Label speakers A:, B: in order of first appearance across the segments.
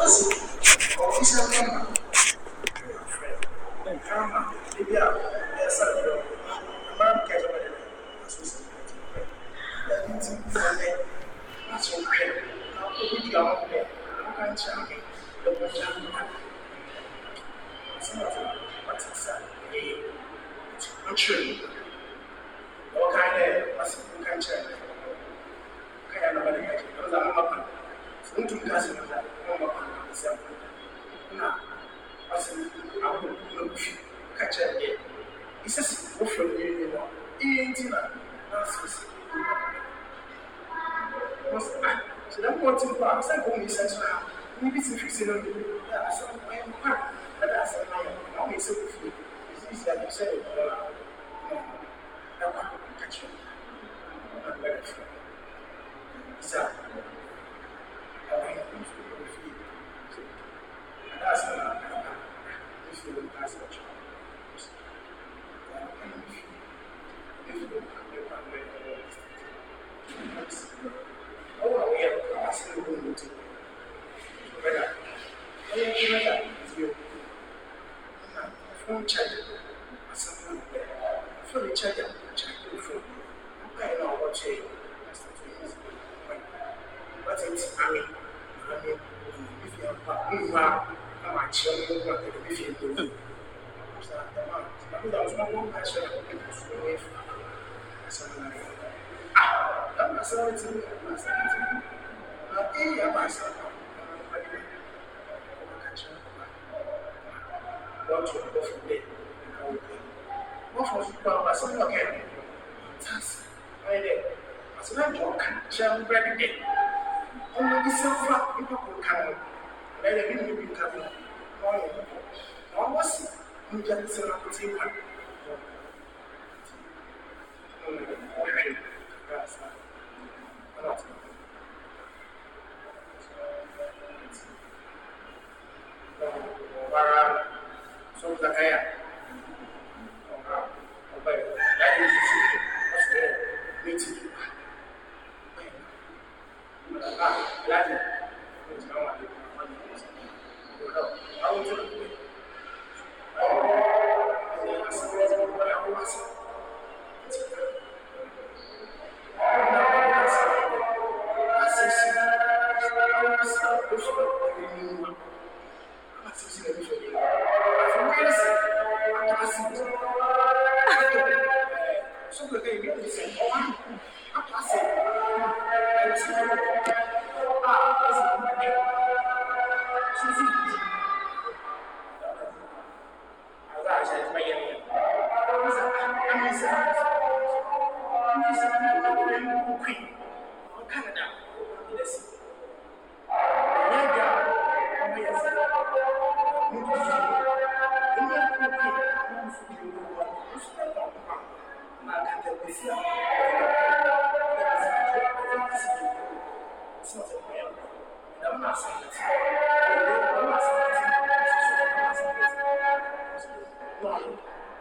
A: 就是搞一些干嘛，对吧？干嘛？对吧？没事了，慢慢改造的。那你怎么弄的？那从哪？那从哪里弄的？那干啥的？那干啥的？什么？不咋说。哎，吃。kyerɛ deɛ esisi wofra mu yie no ee nti na n'asɛ si wɔsi a kyerɛ mu wɔte hɔ a sɛ nkɔmɔ yi sɛ kyerɛ a ne bi si fisi no bi na asɛ ɔyɛ mu ha na de asɛ na yɛ na ɔmo esɛ kofi esi esi a kyerɛ yɛ kɔla na ɛkɔ kakyɛ na bɛrɛ fɛ sɛ ɛwɔ yɛ kɔfɛ. fone charger no asɛm no fone charger no charge no fone mpaeɛ no a wɔkyɛ yi pastor to yi wata nti mame mame ɛnɛbi fie mpa mma na makyerɛ no mpa ɛnɛbi fie mpa mu saa dama mame da ɔsoma wɔn mpa hyɛ no ɛnɛ so no efi asɛm no ayɛ ah dama asɛm no ti mu asɛm no ti mu na eyi ama asɛm lọ́tù lọ́sùn lé àwọn òbí wọ́n fọ́ sí pé àwọn asọ́nà kẹ́lẹ́ tààsì ayẹyẹ asọ́nà jọ kàn jẹ́ bẹ́ẹ̀ dé ọmọ bí sẹ́fà nípa kò kàn mọ́ ẹ̀yẹ bí mi bí kàn mọ́ wọ́n yẹ kókò wọ́n wọ́n sì ń jẹ́ sẹ́nà kò tí ì pàdé. ta kaya ọba ọba yẹn láti ní sísè ọsùn yẹn ní ti ọba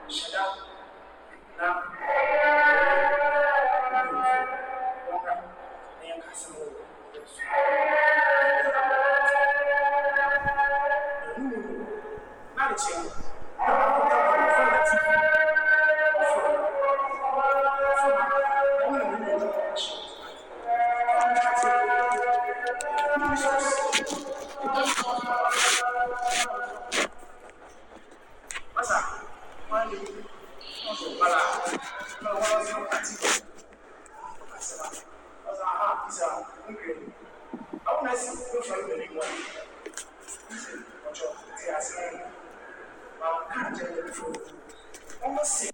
A: Shut up. 干嘛？干嘛？我上来接。去吗？去吗？我有人员准备去。我上去。我上去。我上我上去。我上去。我上去。我上去。我上去。我上去。我上去。我上我上我上去。我上去。我上 Como assim?